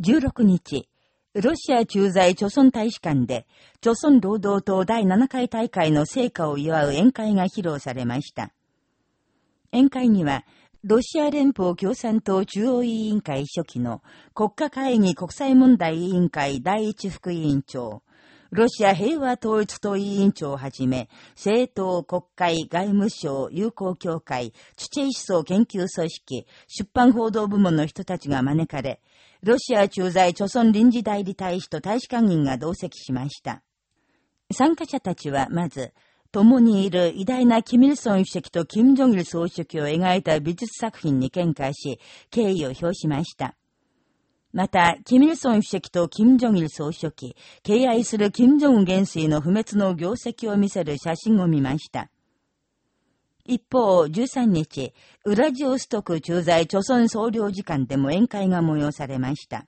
16日、ロシア駐在朝鮮大使館で、朝鮮労働党第7回大会の成果を祝う宴会が披露されました。宴会には、ロシア連邦共産党中央委員会初期の国家会議国際問題委員会第一副委員長、ロシア平和統一党委員長をはじめ、政党、国会、外務省、友好協会、チチェ思想研究組織、出版報道部門の人たちが招かれ、ロシア駐在朝鮮臨時代理大使と大使館員が同席しました。参加者たちはまず、共にいる偉大なキミルソン主席とキム・ジョギル総書記を描いた美術作品に見解し、敬意を表しました。また、キミルソン主席とキム・ジョギル総書記、敬愛するキム・ジョン元帥の不滅の業績を見せる写真を見ました。一方、13日、ウラジオストク駐在朝鮮総領事館でも宴会が催されました。